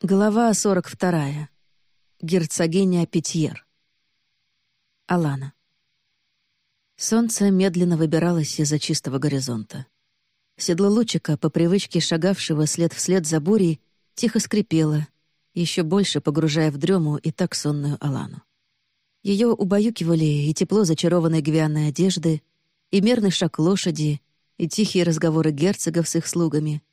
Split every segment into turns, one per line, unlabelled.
Глава 42. Герцогиня Питьер. Алана. Солнце медленно выбиралось из-за чистого горизонта. Седло лучика, по привычке шагавшего след вслед за бурей, тихо скрипело, еще больше погружая в дрему и так сонную Алану. Ее убаюкивали и тепло зачарованной гвианной одежды, и мерный шаг лошади, и тихие разговоры герцогов с их слугами,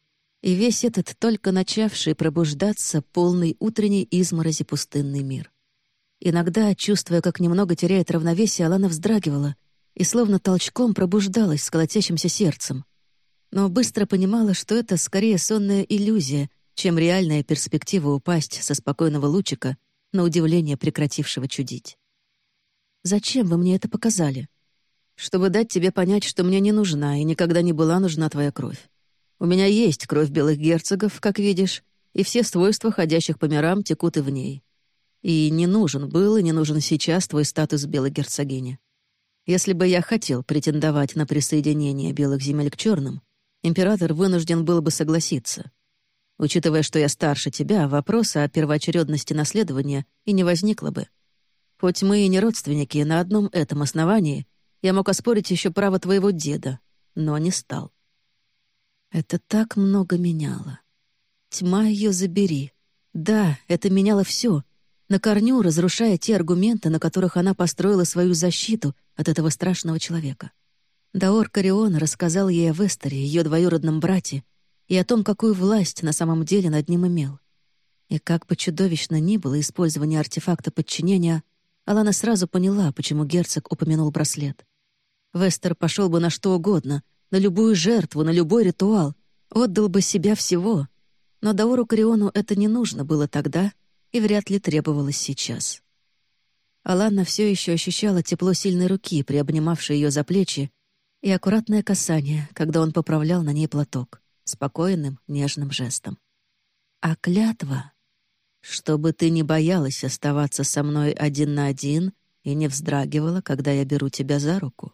и весь этот только начавший пробуждаться полный утренней изморози пустынный мир. Иногда, чувствуя, как немного теряет равновесие, Алана вздрагивала и словно толчком пробуждалась с колотящимся сердцем. Но быстро понимала, что это скорее сонная иллюзия, чем реальная перспектива упасть со спокойного лучика на удивление прекратившего чудить. «Зачем вы мне это показали?» «Чтобы дать тебе понять, что мне не нужна и никогда не была нужна твоя кровь. У меня есть кровь белых герцогов, как видишь, и все свойства ходящих по мирам текут и в ней. И не нужен был и не нужен сейчас твой статус белой герцогини. Если бы я хотел претендовать на присоединение белых земель к черным, император вынужден был бы согласиться. Учитывая, что я старше тебя, вопроса о первоочередности наследования и не возникло бы. Хоть мы и не родственники, на одном этом основании я мог оспорить еще право твоего деда, но не стал. Это так много меняло. Тьма ее забери. Да, это меняло все. На корню разрушая те аргументы, на которых она построила свою защиту от этого страшного человека. Даор Карион рассказал ей о Вестере, ее двоюродном брате, и о том, какую власть на самом деле над ним имел. И как бы чудовищно ни было использование артефакта подчинения, Алана сразу поняла, почему герцог упомянул браслет. Вестер пошел бы на что угодно, на любую жертву, на любой ритуал, отдал бы себя всего. Но Даору Кариону это не нужно было тогда и вряд ли требовалось сейчас. Алана все еще ощущала тепло сильной руки, приобнимавшей ее за плечи, и аккуратное касание, когда он поправлял на ней платок, спокойным, нежным жестом. А клятва? Чтобы ты не боялась оставаться со мной один на один и не вздрагивала, когда я беру тебя за руку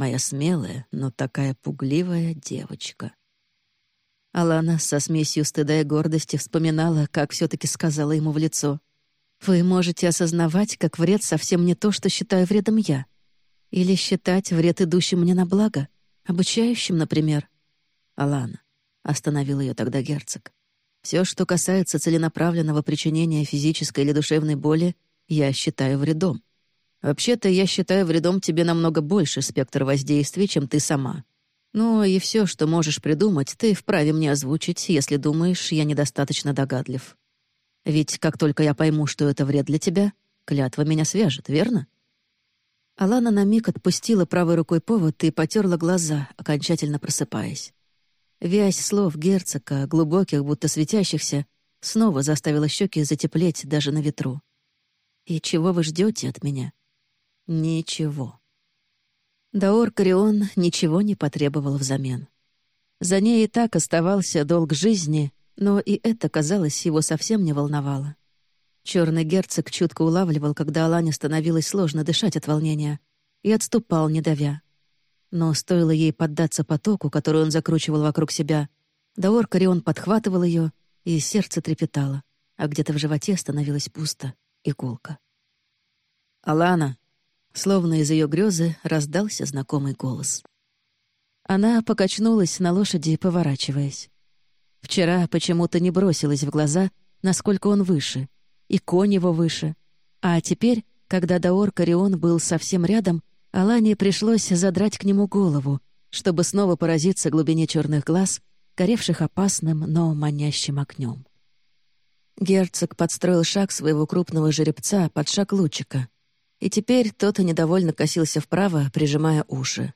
моя смелая, но такая пугливая девочка. Алана со смесью стыда и гордости вспоминала, как все таки сказала ему в лицо. «Вы можете осознавать, как вред совсем не то, что считаю вредом я. Или считать вред идущим мне на благо, обучающим, например». «Алана», — остановил ее тогда герцог. Все, что касается целенаправленного причинения физической или душевной боли, я считаю вредом. Вообще-то, я считаю вредом тебе намного больше спектр воздействия, чем ты сама. Ну и все, что можешь придумать, ты вправе мне озвучить, если думаешь, я недостаточно догадлив. Ведь как только я пойму, что это вред для тебя, клятва меня свяжет, верно?» Алана на миг отпустила правой рукой повод и потерла глаза, окончательно просыпаясь. Вязь слов герцога, глубоких, будто светящихся, снова заставила щеки затеплеть даже на ветру. «И чего вы ждете от меня?» Ничего. Даор Карион ничего не потребовал взамен. За ней и так оставался долг жизни, но и это, казалось, его совсем не волновало. Черный герцог чутко улавливал, когда Алане становилось сложно дышать от волнения, и отступал, не давя. Но стоило ей поддаться потоку, который он закручивал вокруг себя, Даор Карион подхватывал ее, и сердце трепетало, а где-то в животе становилось пусто и гулко. «Алана!» Словно из ее грезы раздался знакомый голос. Она покачнулась на лошади, поворачиваясь. Вчера почему-то не бросилась в глаза, насколько он выше, и конь его выше. А теперь, когда Даор Карион был совсем рядом, Алане пришлось задрать к нему голову, чтобы снова поразиться глубине черных глаз, горевших опасным, но манящим огнем. Герцог подстроил шаг своего крупного жеребца под шаг лучика — и теперь тот недовольно косился вправо, прижимая уши.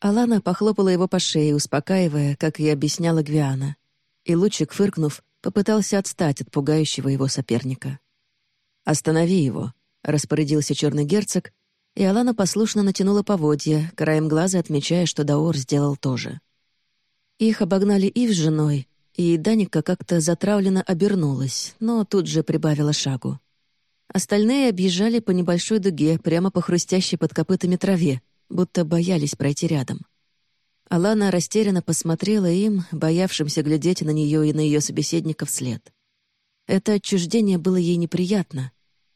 Алана похлопала его по шее, успокаивая, как и объясняла Гвиана. И лучик, фыркнув, попытался отстать от пугающего его соперника. «Останови его», — распорядился черный герцог, и Алана послушно натянула поводья, краем глаза отмечая, что Даор сделал тоже. Их обогнали Ив с женой, и Даника как-то затравленно обернулась, но тут же прибавила шагу. Остальные объезжали по небольшой дуге, прямо по хрустящей под копытами траве, будто боялись пройти рядом. Алана растерянно посмотрела им, боявшимся глядеть на нее и на ее собеседника вслед. Это отчуждение было ей неприятно,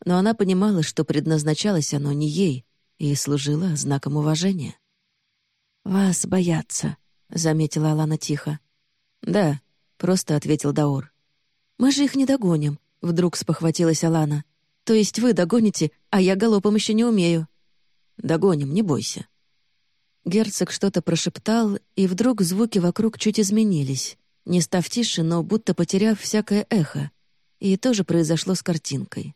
но она понимала, что предназначалось оно не ей и служило знаком уважения. «Вас боятся», — заметила Алана тихо. «Да», — просто ответил Даор. «Мы же их не догоним», — вдруг спохватилась Алана. «То есть вы догоните, а я галопом еще не умею». «Догоним, не бойся». Герцог что-то прошептал, и вдруг звуки вокруг чуть изменились, не став тише, но будто потеряв всякое эхо. И тоже произошло с картинкой.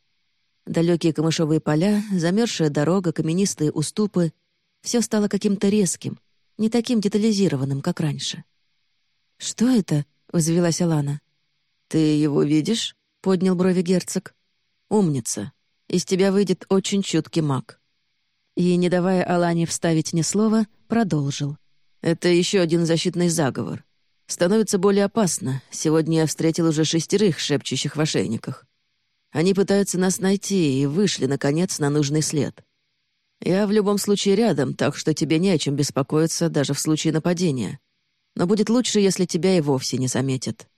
Далекие камышовые поля, замерзшая дорога, каменистые уступы — все стало каким-то резким, не таким детализированным, как раньше. «Что это?» — взвелась Алана. «Ты его видишь?» — поднял брови герцог. «Умница. Из тебя выйдет очень чуткий маг». И, не давая Алане вставить ни слова, продолжил. «Это еще один защитный заговор. Становится более опасно. Сегодня я встретил уже шестерых шепчущих в ошейниках. Они пытаются нас найти и вышли, наконец, на нужный след. Я в любом случае рядом, так что тебе не о чем беспокоиться даже в случае нападения. Но будет лучше, если тебя и вовсе не заметят».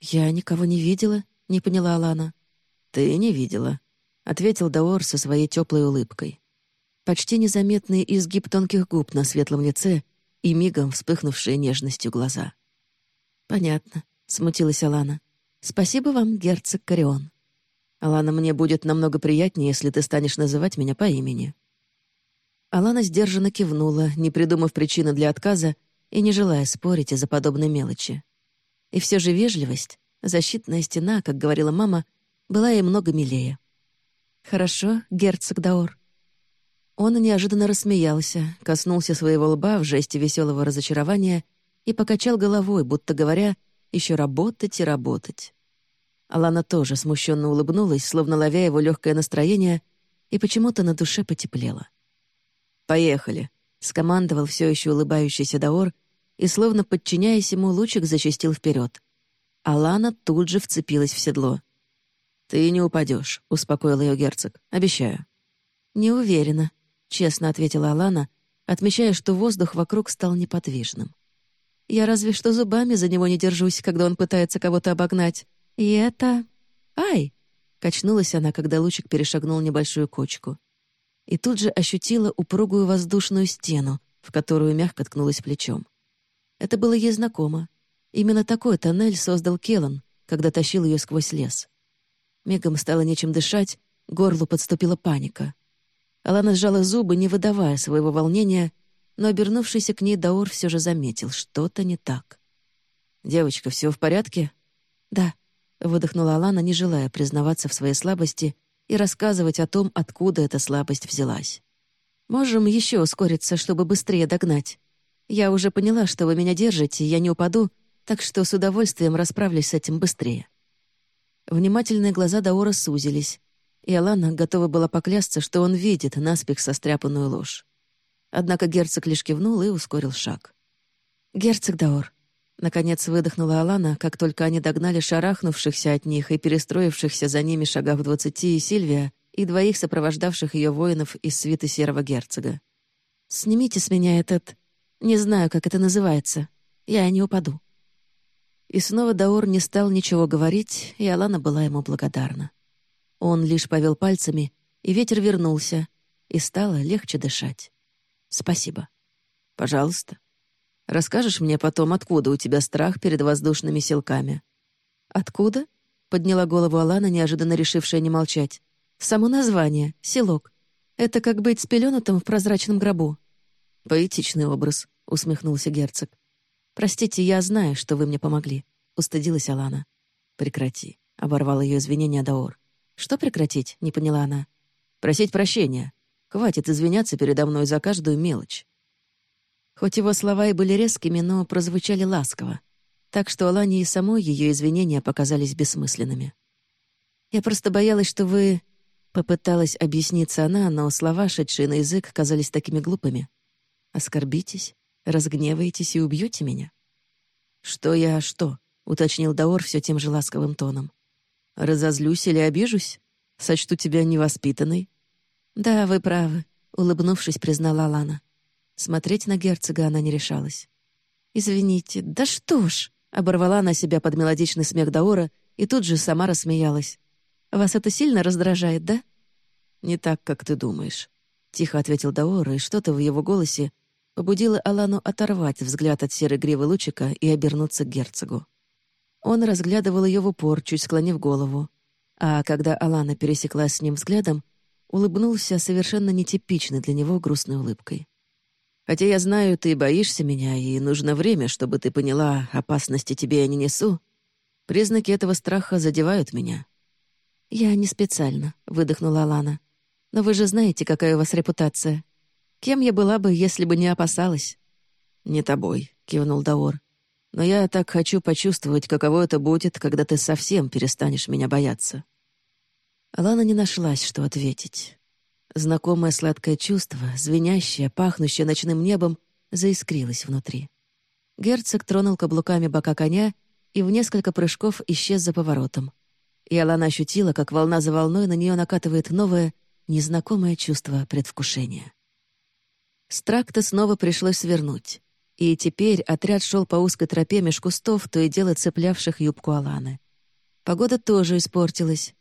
«Я никого не видела», — не поняла Алана. «Ты не видела», — ответил Даор со своей теплой улыбкой. Почти незаметный изгиб тонких губ на светлом лице и мигом вспыхнувшие нежностью глаза. «Понятно», — смутилась Алана. «Спасибо вам, герцог Карион. Алана, мне будет намного приятнее, если ты станешь называть меня по имени». Алана сдержанно кивнула, не придумав причины для отказа и не желая спорить из-за подобной мелочи. И все же вежливость, защитная стена, как говорила мама, была ей много милее. «Хорошо, герцог Даор». Он неожиданно рассмеялся, коснулся своего лба в жесте веселого разочарования и покачал головой, будто говоря, еще работать и работать. Алана тоже смущенно улыбнулась, словно ловя его легкое настроение, и почему-то на душе потеплело. «Поехали», — скомандовал все еще улыбающийся Даор, и, словно подчиняясь ему, лучик зачастил вперед. Алана тут же вцепилась в седло. «Ты не упадешь, успокоил ее герцог. «Обещаю». «Не уверена», — честно ответила Алана, отмечая, что воздух вокруг стал неподвижным. Я разве что зубами за него не держусь, когда он пытается кого-то обогнать. И это... Ай!» Качнулась она, когда лучик перешагнул небольшую кочку. И тут же ощутила упругую воздушную стену, в которую мягко ткнулась плечом. Это было ей знакомо. Именно такой тоннель создал Келан, когда тащил ее сквозь лес. Мегом стало нечем дышать, горлу подступила паника. Алана сжала зубы, не выдавая своего волнения, но обернувшийся к ней Даор все же заметил, что-то не так. «Девочка, все в порядке?» «Да», — выдохнула Алана, не желая признаваться в своей слабости и рассказывать о том, откуда эта слабость взялась. «Можем еще ускориться, чтобы быстрее догнать. Я уже поняла, что вы меня держите, я не упаду, так что с удовольствием расправлюсь с этим быстрее». Внимательные глаза Даора сузились, и Алана готова была поклясться, что он видит наспех состряпанную ложь. Однако герцог лишь кивнул и ускорил шаг. «Герцог Даор», — наконец выдохнула Алана, как только они догнали шарахнувшихся от них и перестроившихся за ними шагах в двадцати и Сильвия, и двоих сопровождавших ее воинов из свиты серого герцога. «Снимите с меня этот... Не знаю, как это называется. Я не упаду». И снова Даор не стал ничего говорить, и Алана была ему благодарна. Он лишь повел пальцами, и ветер вернулся, и стало легче дышать. «Спасибо». «Пожалуйста. Расскажешь мне потом, откуда у тебя страх перед воздушными селками?» «Откуда?» — подняла голову Алана, неожиданно решившая не молчать. «Само название — селок. Это как быть спеленутым в прозрачном гробу». «Поэтичный образ», — усмехнулся герцог. «Простите, я знаю, что вы мне помогли», — устыдилась Алана. «Прекрати», — оборвал ее извинения Даор. «Что прекратить?» — не поняла она. «Просить прощения. Хватит извиняться передо мной за каждую мелочь». Хоть его слова и были резкими, но прозвучали ласково, так что Алане и самой ее извинения показались бессмысленными. «Я просто боялась, что вы...» Попыталась объясниться она, но слова, шедшие на язык, казались такими глупыми. «Оскорбитесь, разгневаетесь и убьете меня?» «Что я что?» — уточнил Даор все тем же ласковым тоном. «Разозлюсь или обижусь? Сочту тебя невоспитанной, «Да, вы правы», — улыбнувшись, признала Лана. Смотреть на герцога она не решалась. «Извините, да что ж!» — оборвала она себя под мелодичный смех Даора и тут же сама рассмеялась. «Вас это сильно раздражает, да?» «Не так, как ты думаешь», — тихо ответил Даор, и что-то в его голосе побудило Алану оторвать взгляд от серой гривы лучика и обернуться к герцогу. Он разглядывал ее в упор, чуть склонив голову. А когда Алана пересеклась с ним взглядом, улыбнулся совершенно нетипичной для него грустной улыбкой. «Хотя я знаю, ты боишься меня, и нужно время, чтобы ты поняла, опасности тебе я не несу, признаки этого страха задевают меня». «Я не специально», — выдохнула Алана. «Но вы же знаете, какая у вас репутация. Кем я была бы, если бы не опасалась?» «Не тобой», — кивнул Даор. Но я так хочу почувствовать, каково это будет, когда ты совсем перестанешь меня бояться». Алана не нашлась, что ответить. Знакомое сладкое чувство, звенящее, пахнущее ночным небом, заискрилось внутри. Герцог тронул каблуками бока коня и в несколько прыжков исчез за поворотом. И Алана ощутила, как волна за волной на нее накатывает новое, незнакомое чувство предвкушения. С тракта снова пришлось свернуть. И теперь отряд шел по узкой тропе меж кустов, то и дело цеплявших юбку Аланы. Погода тоже испортилась.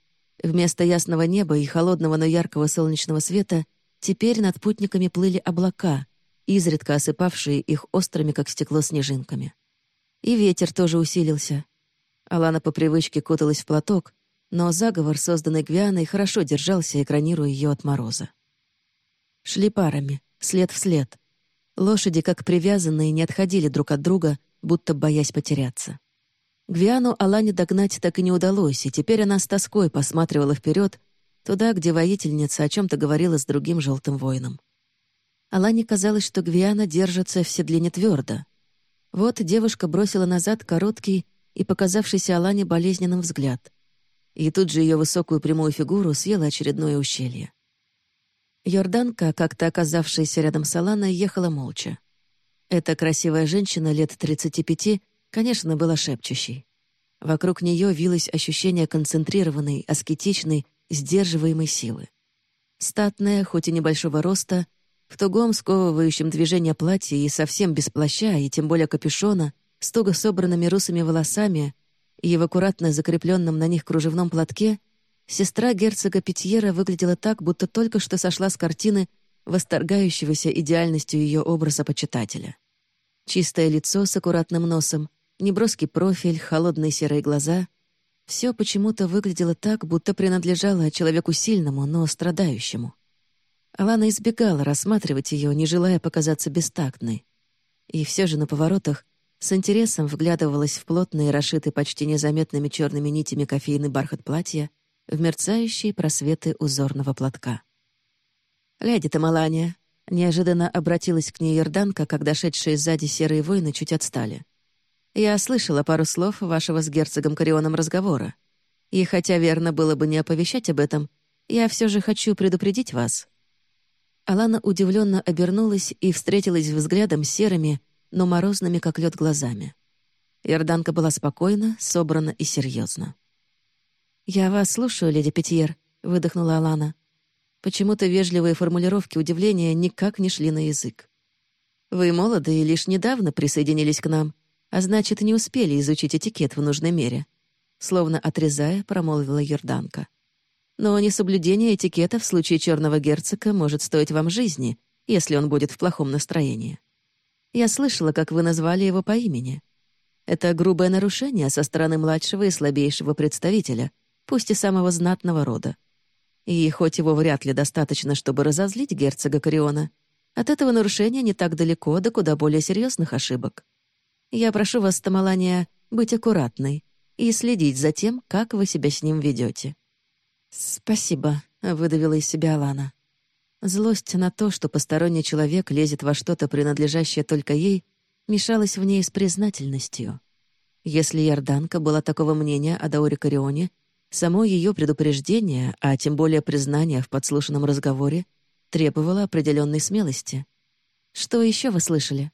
Вместо ясного неба и холодного, но яркого солнечного света теперь над путниками плыли облака, изредка осыпавшие их острыми, как стекло, снежинками. И ветер тоже усилился. Алана по привычке куталась в платок, но заговор, созданный Гвианой, хорошо держался, экранируя ее от мороза. Шли парами, след в след — Лошади, как привязанные, не отходили друг от друга, будто боясь потеряться. Гвиану Алане догнать так и не удалось, и теперь она с тоской посматривала вперед, туда, где воительница о чем-то говорила с другим желтым воином. Алане казалось, что Гвиана держится в седле не. Вот девушка бросила назад короткий и показавшийся Алане болезненным взгляд. И тут же ее высокую прямую фигуру съела очередное ущелье. Йорданка, как-то оказавшаяся рядом с Аланой, ехала молча. Эта красивая женщина лет 35, конечно, была шепчущей. Вокруг нее вилось ощущение концентрированной, аскетичной, сдерживаемой силы. Статная, хоть и небольшого роста, в тугом сковывающем движение платья и совсем без плаща, и тем более капюшона, с туго собранными русыми волосами и в аккуратно закрепленном на них кружевном платке — Сестра герцога Петьера выглядела так, будто только что сошла с картины восторгающегося идеальностью ее образа почитателя. Чистое лицо с аккуратным носом, неброский профиль, холодные серые глаза — все почему-то выглядело так, будто принадлежало человеку сильному, но страдающему. Алана избегала рассматривать ее, не желая показаться бестактной. И все же на поворотах с интересом вглядывалась в плотные, расшитые почти незаметными черными нитями кофейный бархат платья — в мерцающие просветы узорного платка. «Леди Тамалания», — неожиданно обратилась к ней Йорданка, когда шедшие сзади серые воины чуть отстали. «Я слышала пару слов вашего с герцогом Корионом разговора. И хотя верно было бы не оповещать об этом, я все же хочу предупредить вас». Алана удивленно обернулась и встретилась взглядом серыми, но морозными, как лед, глазами. Йорданка была спокойна, собрана и серьезна. «Я вас слушаю, леди Петьер», — выдохнула Алана. Почему-то вежливые формулировки удивления никак не шли на язык. «Вы молоды и лишь недавно присоединились к нам, а значит, не успели изучить этикет в нужной мере», словно отрезая, промолвила Йорданка. «Но несоблюдение этикета в случае черного герцога может стоить вам жизни, если он будет в плохом настроении. Я слышала, как вы назвали его по имени. Это грубое нарушение со стороны младшего и слабейшего представителя — пусть и самого знатного рода. И хоть его вряд ли достаточно, чтобы разозлить герцога Кориона, от этого нарушения не так далеко до куда более серьезных ошибок. Я прошу вас, Тамалания, быть аккуратной и следить за тем, как вы себя с ним ведете. «Спасибо», — выдавила из себя Алана. Злость на то, что посторонний человек лезет во что-то, принадлежащее только ей, мешалась в ней с признательностью. Если Ярданка была такого мнения о Дауре Корионе, Само ее предупреждение, а тем более признание в подслушанном разговоре, требовало определенной смелости. «Что еще вы слышали?»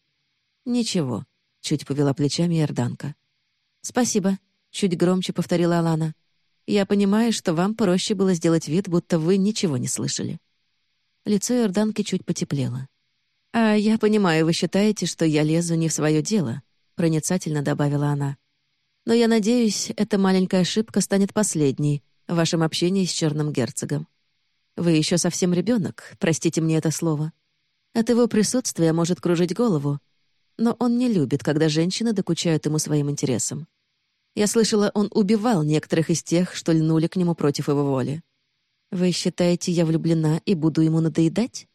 «Ничего», — чуть повела плечами Иорданка. «Спасибо», — чуть громче повторила Алана. «Я понимаю, что вам проще было сделать вид, будто вы ничего не слышали». Лицо Иорданки чуть потеплело. «А я понимаю, вы считаете, что я лезу не в свое дело», — проницательно добавила она. Но я надеюсь, эта маленькая ошибка станет последней в вашем общении с черным герцогом. Вы еще совсем ребенок, простите мне это слово. От его присутствия может кружить голову, но он не любит, когда женщины докучают ему своим интересам. Я слышала, он убивал некоторых из тех, что льнули к нему против его воли. Вы считаете, я влюблена и буду ему надоедать?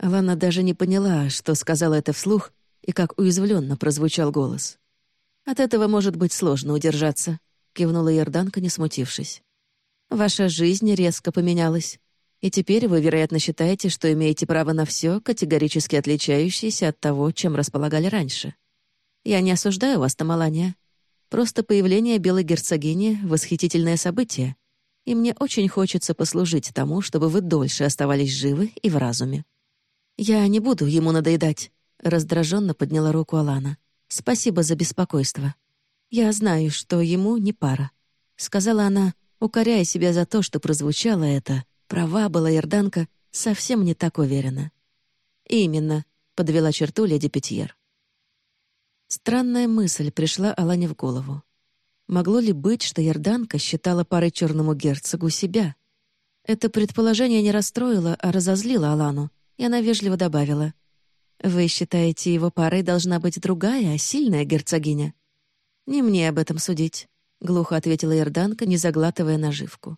Лана даже не поняла, что сказала это вслух и как уязвленно прозвучал голос. «От этого может быть сложно удержаться», — кивнула Ярданка, не смутившись. «Ваша жизнь резко поменялась, и теперь вы, вероятно, считаете, что имеете право на все, категорически отличающееся от того, чем располагали раньше. Я не осуждаю вас, Тамалания. Просто появление белой герцогини — восхитительное событие, и мне очень хочется послужить тому, чтобы вы дольше оставались живы и в разуме. «Я не буду ему надоедать», — раздраженно подняла руку Алана. «Спасибо за беспокойство. Я знаю, что ему не пара», — сказала она, укоряя себя за то, что прозвучало это. Права была Ярданка, совсем не так уверена. «Именно», — подвела черту леди Петьер. Странная мысль пришла Алане в голову. Могло ли быть, что Ярданка считала парой черному герцогу себя? Это предположение не расстроило, а разозлило Алану, и она вежливо добавила. «Вы считаете, его парой должна быть другая, сильная герцогиня?» «Не мне об этом судить», — глухо ответила Ярданка, не заглатывая наживку.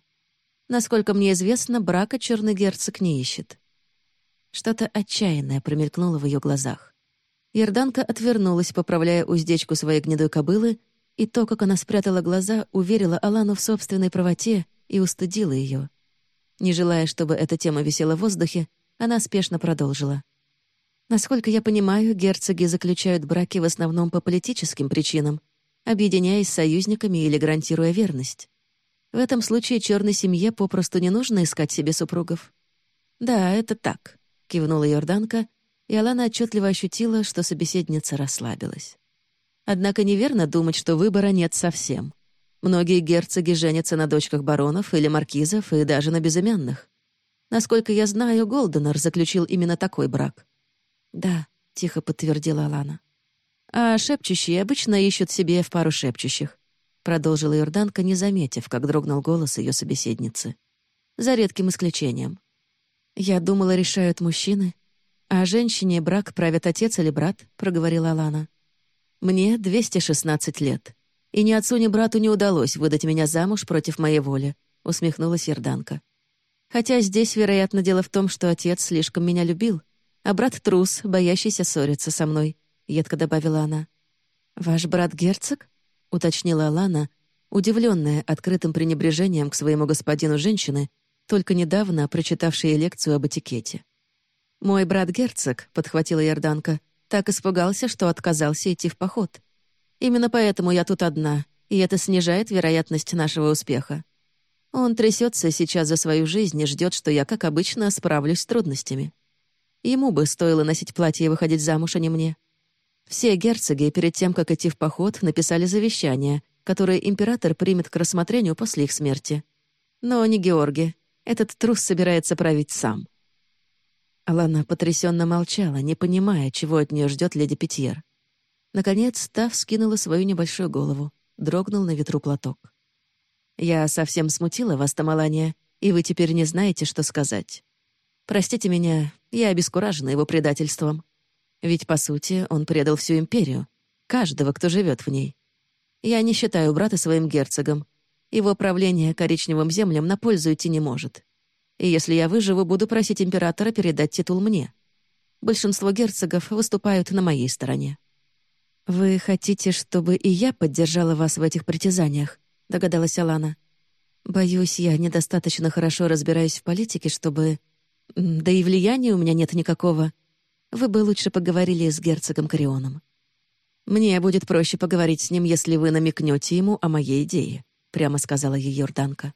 «Насколько мне известно, брака черный герцог не ищет». Что-то отчаянное промелькнуло в ее глазах. Ярданка отвернулась, поправляя уздечку своей гнедой кобылы, и то, как она спрятала глаза, уверила Алану в собственной правоте и устыдила ее. Не желая, чтобы эта тема висела в воздухе, она спешно продолжила. Насколько я понимаю, герцоги заключают браки в основном по политическим причинам, объединяясь с союзниками или гарантируя верность. В этом случае черной семье попросту не нужно искать себе супругов. «Да, это так», — кивнула Йорданка, и Алана отчетливо ощутила, что собеседница расслабилась. Однако неверно думать, что выбора нет совсем. Многие герцоги женятся на дочках баронов или маркизов и даже на безымянных. Насколько я знаю, Голденер заключил именно такой брак». «Да», — тихо подтвердила Алана. «А шепчущие обычно ищут себе в пару шепчущих», — продолжила Йорданка, не заметив, как дрогнул голос ее собеседницы. «За редким исключением. Я думала, решают мужчины, а женщине брак правят отец или брат», — проговорила Алана. «Мне 216 лет, и ни отцу, ни брату не удалось выдать меня замуж против моей воли», — усмехнулась Йорданка. Хотя здесь, вероятно, дело в том, что отец слишком меня любил, а брат трус, боящийся ссориться со мной», — едко добавила она. «Ваш брат герцог?» — уточнила Алана, удивленная открытым пренебрежением к своему господину женщины, только недавно прочитавшей лекцию об этикете. «Мой брат герцог», — подхватила Ярданка, так испугался, что отказался идти в поход. «Именно поэтому я тут одна, и это снижает вероятность нашего успеха. Он трясется сейчас за свою жизнь и ждет, что я, как обычно, справлюсь с трудностями. Ему бы стоило носить платье и выходить замуж, а не мне. Все герцоги перед тем, как идти в поход, написали завещание, которое император примет к рассмотрению после их смерти. Но не Георги. Этот трус собирается править сам. Алана потрясенно молчала, не понимая, чего от нее ждет леди Питьер. Наконец, та вскинула свою небольшую голову. Дрогнул на ветру платок. Я совсем смутила вас, Тамалания, и вы теперь не знаете, что сказать. Простите меня, я обескуражена его предательством. Ведь, по сути, он предал всю империю, каждого, кто живет в ней. Я не считаю брата своим герцогом. Его правление коричневым землям на пользу идти не может. И если я выживу, буду просить императора передать титул мне. Большинство герцогов выступают на моей стороне. Вы хотите, чтобы и я поддержала вас в этих притязаниях? догадалась Алана. «Боюсь, я недостаточно хорошо разбираюсь в политике, чтобы... Да и влияния у меня нет никакого. Вы бы лучше поговорили с герцогом Карионом. Мне будет проще поговорить с ним, если вы намекнете ему о моей идее», — прямо сказала ей Йорданка.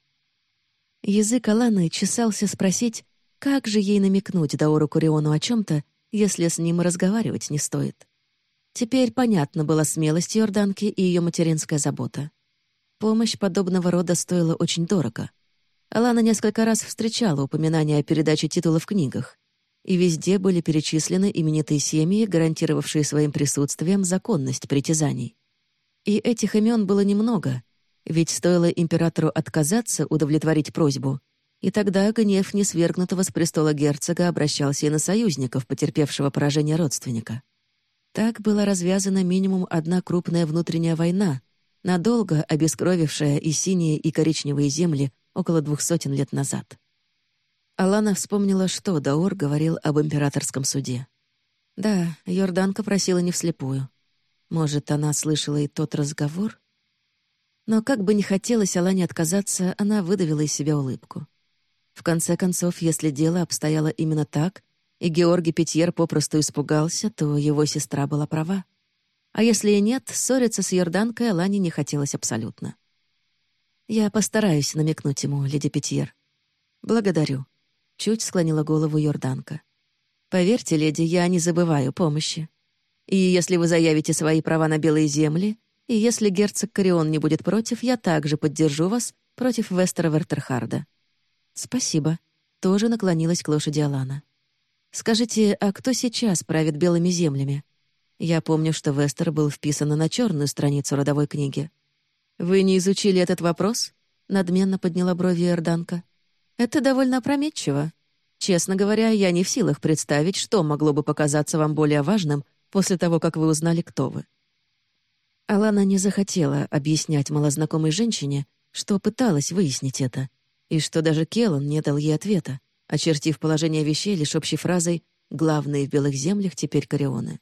Язык Аланы чесался спросить, как же ей намекнуть Даору Куриону о чем то если с ним разговаривать не стоит. Теперь понятна была смелость Йорданки и ее материнская забота. Помощь подобного рода стоила очень дорого. Алана несколько раз встречала упоминания о передаче титула в книгах, и везде были перечислены именитые семьи, гарантировавшие своим присутствием законность притязаний. И этих имен было немного, ведь стоило императору отказаться удовлетворить просьбу, и тогда гнев несвергнутого с престола герцога обращался и на союзников, потерпевшего поражение родственника. Так была развязана минимум одна крупная внутренняя война, надолго обескровившая и синие, и коричневые земли около двух сотен лет назад. Алана вспомнила, что Даор говорил об императорском суде. Да, Йорданка просила не вслепую. Может, она слышала и тот разговор? Но как бы ни хотелось Алане отказаться, она выдавила из себя улыбку. В конце концов, если дело обстояло именно так, и Георгий Петьер попросту испугался, то его сестра была права. А если и нет, ссориться с Йорданкой Алане не хотелось абсолютно. «Я постараюсь намекнуть ему, леди Петьер». «Благодарю», — чуть склонила голову Йорданка. «Поверьте, леди, я не забываю помощи. И если вы заявите свои права на белые земли, и если герцог Корион не будет против, я также поддержу вас против Вестера Вертерхарда. «Спасибо», — тоже наклонилась к лошади Алана. «Скажите, а кто сейчас правит белыми землями? Я помню, что Вестер был вписан на черную страницу родовой книги. Вы не изучили этот вопрос?» — надменно подняла брови Эрданка. «Это довольно опрометчиво. Честно говоря, я не в силах представить, что могло бы показаться вам более важным после того, как вы узнали, кто вы». Алана не захотела объяснять малознакомой женщине, что пыталась выяснить это, и что даже Келлан не дал ей ответа, очертив положение вещей лишь общей фразой «главные в белых землях теперь Корионы».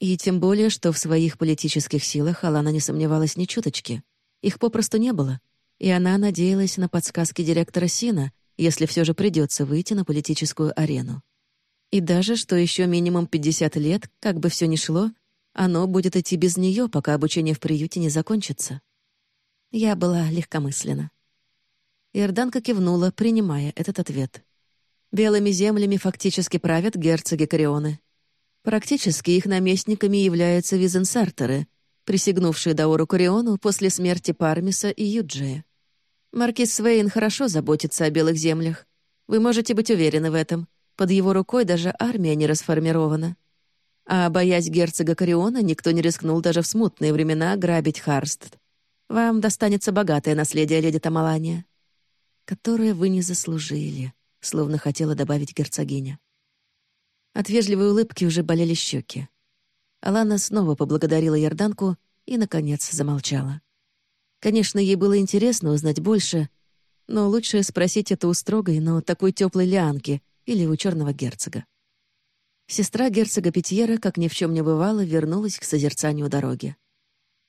И тем более, что в своих политических силах Алана не сомневалась ни чуточки. Их попросту не было, и она надеялась на подсказки директора Сина, если все же придется выйти на политическую арену. И даже, что еще минимум 50 лет, как бы все ни шло, оно будет идти без нее, пока обучение в приюте не закончится. Я была легкомысленна. Иорданка кивнула, принимая этот ответ. Белыми землями фактически правят герцоги Корионы. Практически их наместниками являются визенсартеры, присягнувшие Даору Кориону после смерти Пармиса и Юджия. Маркиз Свейн хорошо заботится о белых землях. Вы можете быть уверены в этом. Под его рукой даже армия не расформирована. А боясь герцога Кориона, никто не рискнул даже в смутные времена грабить Харст. Вам достанется богатое наследие, леди Тамалания которое вы не заслужили», — словно хотела добавить герцогиня. От вежливой улыбки уже болели щеки. Алана снова поблагодарила Ярданку и, наконец, замолчала. Конечно, ей было интересно узнать больше, но лучше спросить это у строгой, но такой теплой лианки или у черного герцога. Сестра герцога Петьера, как ни в чем не бывало, вернулась к созерцанию дороги.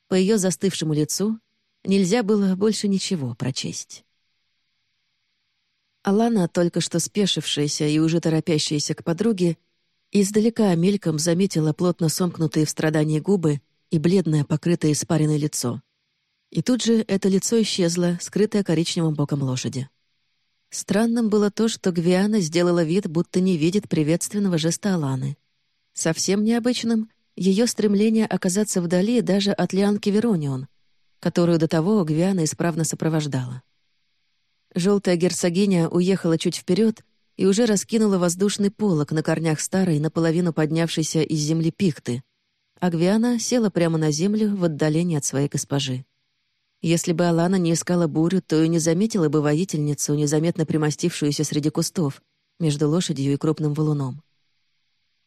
По ее застывшему лицу нельзя было больше ничего прочесть. Алана, только что спешившаяся и уже торопящаяся к подруге, издалека мельком заметила плотно сомкнутые в страдании губы и бледное, покрытое испаренное лицо. И тут же это лицо исчезло, скрытое коричневым боком лошади. Странным было то, что Гвиана сделала вид, будто не видит приветственного жеста Аланы. Совсем необычным — ее стремление оказаться вдали даже от Лианки Веронион, которую до того Гвиана исправно сопровождала. Желтая герцогиня уехала чуть вперед и уже раскинула воздушный полог на корнях старой, наполовину поднявшейся из земли пихты. А Гвиана села прямо на землю в отдалении от своей госпожи. Если бы Алана не искала бурю, то и не заметила бы воительницу, незаметно примостившуюся среди кустов, между лошадью и крупным валуном.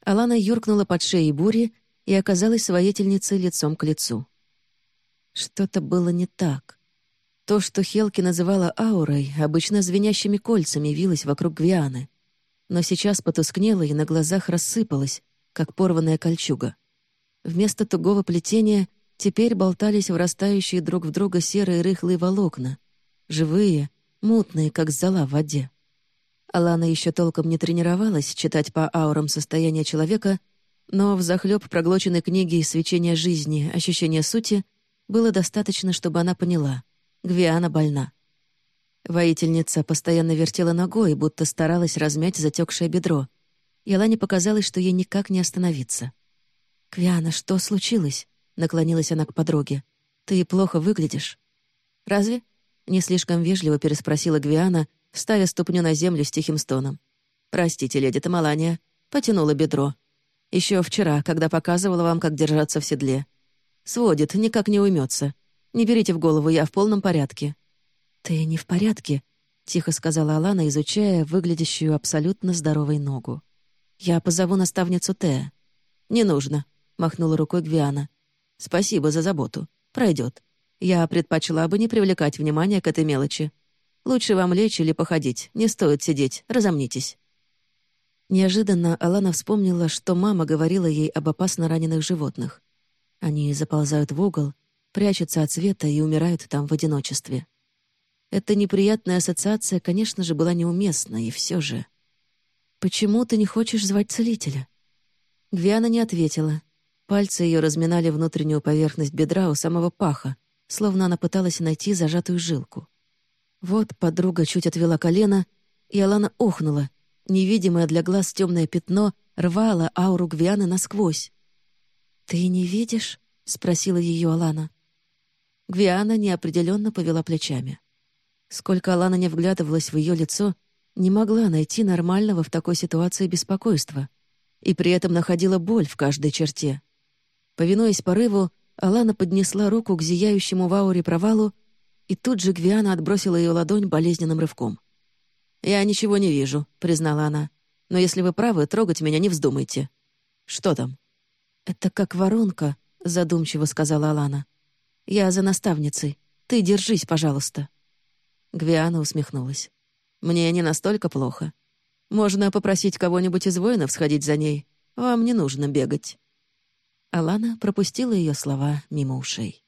Алана юркнула под шеей бури и оказалась воительницей лицом к лицу. Что-то было не так. То, что Хелки называла аурой, обычно звенящими кольцами вилось вокруг Гвианы. Но сейчас потускнело и на глазах рассыпалось, как порванная кольчуга. Вместо тугого плетения теперь болтались врастающие друг в друга серые рыхлые волокна. Живые, мутные, как зола в воде. Алана еще толком не тренировалась читать по аурам состояние человека, но в захлеб проглоченной книги «Свечение жизни. Ощущение сути» было достаточно, чтобы она поняла. Гвиана больна. Воительница постоянно вертела ногой, будто старалась размять затекшее бедро. И показалось, что ей никак не остановиться. «Гвиана, что случилось?» — наклонилась она к подруге. «Ты плохо выглядишь». «Разве?» — не слишком вежливо переспросила Гвиана, ставя ступню на землю с тихим стоном. «Простите, леди Тамалания», — потянула бедро. Еще вчера, когда показывала вам, как держаться в седле. Сводит, никак не уймется. Не берите в голову, я в полном порядке». «Ты не в порядке?» — тихо сказала Алана, изучая выглядящую абсолютно здоровой ногу. «Я позову наставницу Тея». «Не нужно», — махнула рукой Гвиана. «Спасибо за заботу. Пройдет. Я предпочла бы не привлекать внимания к этой мелочи. Лучше вам лечь или походить. Не стоит сидеть. Разомнитесь». Неожиданно Алана вспомнила, что мама говорила ей об опасно раненых животных. Они заползают в угол, прячутся от света и умирают там в одиночестве. Эта неприятная ассоциация, конечно же, была неуместна, и все же... «Почему ты не хочешь звать целителя?» Гвиана не ответила. Пальцы ее разминали внутреннюю поверхность бедра у самого паха, словно она пыталась найти зажатую жилку. Вот подруга чуть отвела колено, и Алана охнула. Невидимое для глаз темное пятно рвало ауру Гвианы насквозь. «Ты не видишь?» — спросила ее Алана. Гвиана неопределенно повела плечами. Сколько Алана не вглядывалась в ее лицо, не могла найти нормального в такой ситуации беспокойства и при этом находила боль в каждой черте. Повинуясь порыву, Алана поднесла руку к зияющему в ауре провалу, и тут же Гвиана отбросила ее ладонь болезненным рывком. «Я ничего не вижу», — признала она. «Но если вы правы, трогать меня не вздумайте». «Что там?» «Это как воронка», — задумчиво сказала Алана. «Я за наставницей. Ты держись, пожалуйста». Гвиана усмехнулась. «Мне не настолько плохо. Можно попросить кого-нибудь из воинов сходить за ней. Вам не нужно бегать». Алана пропустила ее слова мимо ушей.